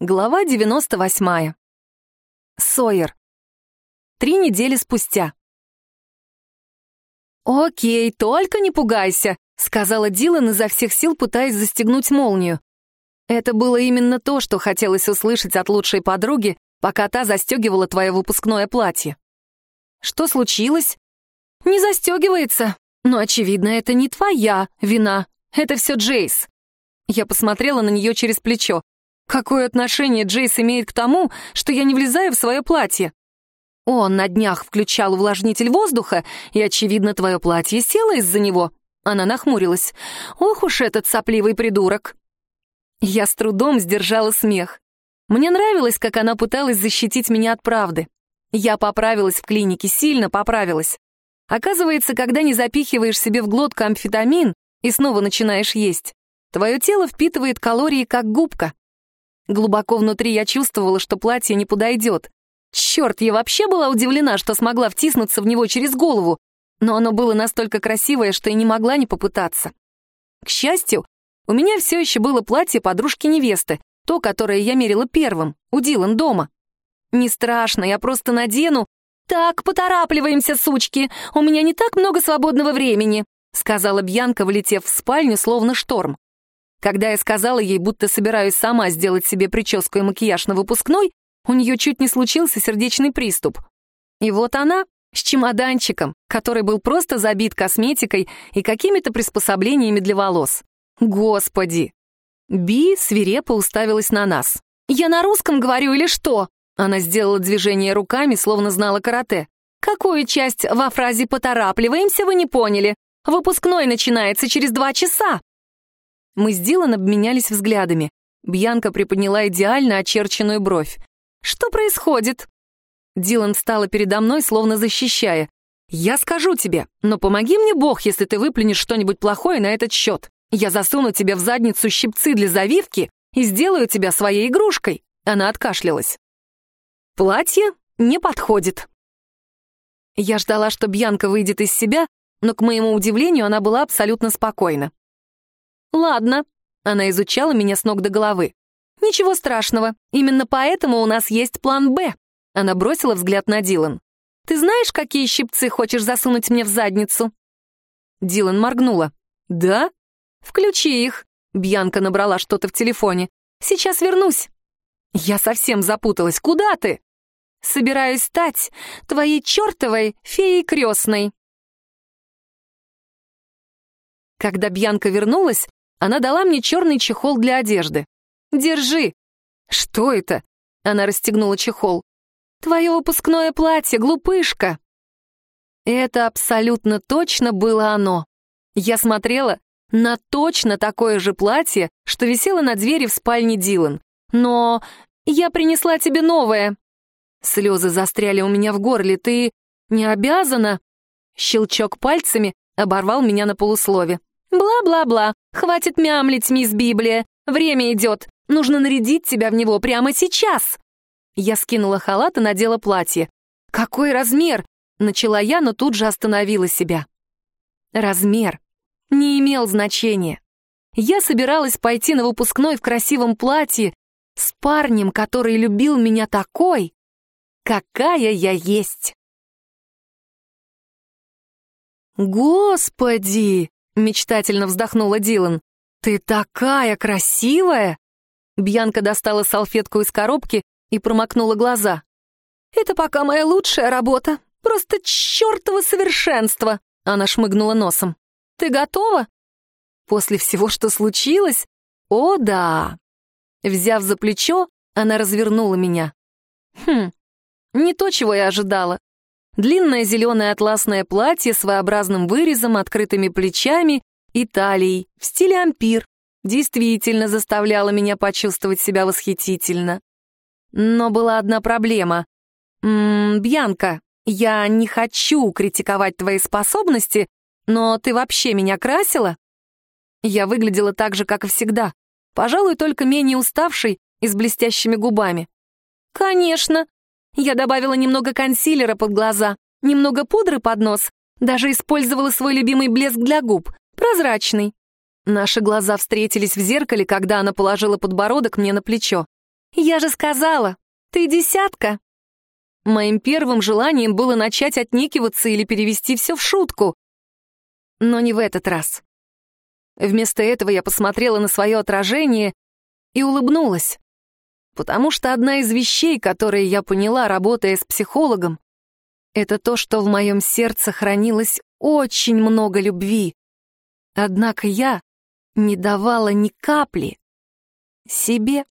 Глава 98. Сойер. Три недели спустя. «Окей, только не пугайся», — сказала Дилан изо всех сил, пытаясь застегнуть молнию. Это было именно то, что хотелось услышать от лучшей подруги, пока та застегивала твое выпускное платье. «Что случилось?» «Не застегивается. Но, очевидно, это не твоя вина. Это все Джейс». Я посмотрела на нее через плечо. Какое отношение Джейс имеет к тому, что я не влезаю в свое платье? Он на днях включал увлажнитель воздуха, и, очевидно, твое платье село из-за него. Она нахмурилась. Ох уж этот сопливый придурок. Я с трудом сдержала смех. Мне нравилось, как она пыталась защитить меня от правды. Я поправилась в клинике, сильно поправилась. Оказывается, когда не запихиваешь себе в глотку амфетамин и снова начинаешь есть, твое тело впитывает калории как губка. Глубоко внутри я чувствовала, что платье не подойдет. Черт, я вообще была удивлена, что смогла втиснуться в него через голову, но оно было настолько красивое, что и не могла не попытаться. К счастью, у меня все еще было платье подружки-невесты, то, которое я мерила первым, у Дилан дома. Не страшно, я просто надену. «Так, поторапливаемся, сучки, у меня не так много свободного времени», сказала Бьянка, влетев в спальню, словно шторм. Когда я сказала ей, будто собираюсь сама сделать себе прическу и макияж на выпускной, у нее чуть не случился сердечный приступ. И вот она с чемоданчиком, который был просто забит косметикой и какими-то приспособлениями для волос. Господи! Би свирепо уставилась на нас. «Я на русском говорю или что?» Она сделала движение руками, словно знала карате. «Какую часть во фразе «поторапливаемся» вы не поняли? Выпускной начинается через два часа!» Мы с Дилан обменялись взглядами. Бьянка приподняла идеально очерченную бровь. «Что происходит?» Дилан встала передо мной, словно защищая. «Я скажу тебе, но помоги мне Бог, если ты выплюнешь что-нибудь плохое на этот счет. Я засуну тебе в задницу щипцы для завивки и сделаю тебя своей игрушкой». Она откашлялась. «Платье не подходит». Я ждала, что Бьянка выйдет из себя, но, к моему удивлению, она была абсолютно спокойна. «Ладно», — она изучала меня с ног до головы. «Ничего страшного, именно поэтому у нас есть план «Б». Она бросила взгляд на Дилан. «Ты знаешь, какие щипцы хочешь засунуть мне в задницу?» Дилан моргнула. «Да? Включи их». Бьянка набрала что-то в телефоне. «Сейчас вернусь». Я совсем запуталась. «Куда ты?» «Собираюсь стать твоей чертовой феей крестной». Когда Бьянка вернулась, она дала мне черный чехол для одежды. «Держи!» «Что это?» Она расстегнула чехол. «Твое выпускное платье, глупышка!» Это абсолютно точно было оно. Я смотрела на точно такое же платье, что висело на двери в спальне Дилан. Но я принесла тебе новое. Слезы застряли у меня в горле. Ты не обязана? Щелчок пальцами оборвал меня на полуслове. «Бла-бла-бла, хватит мямлить, мисс Библия. Время идет, нужно нарядить тебя в него прямо сейчас». Я скинула халат и надела платье. «Какой размер?» — начала я, но тут же остановила себя. Размер не имел значения. Я собиралась пойти на выпускной в красивом платье с парнем, который любил меня такой, какая я есть. Господи! Мечтательно вздохнула Дилан. «Ты такая красивая!» Бьянка достала салфетку из коробки и промокнула глаза. «Это пока моя лучшая работа. Просто чертово совершенство!» Она шмыгнула носом. «Ты готова?» «После всего, что случилось? О, да!» Взяв за плечо, она развернула меня. «Хм, не то, чего я ожидала. Длинное зеленое атласное платье с своеобразным вырезом, открытыми плечами и талией в стиле ампир действительно заставляло меня почувствовать себя восхитительно. Но была одна проблема. «М «Бьянка, я не хочу критиковать твои способности, но ты вообще меня красила?» Я выглядела так же, как и всегда, пожалуй, только менее уставшей и с блестящими губами. «Конечно», я добавила немного консилера под глаза, немного пудры под нос, даже использовала свой любимый блеск для губ, прозрачный. Наши глаза встретились в зеркале, когда она положила подбородок мне на плечо. Я же сказала, ты десятка. Моим первым желанием было начать отнекиваться или перевести все в шутку. Но не в этот раз. Вместо этого я посмотрела на свое отражение и улыбнулась. Потому что одна из вещей, которые я поняла, работая с психологом, это то, что в моем сердце хранилось очень много любви. Однако я не давала ни капли себе.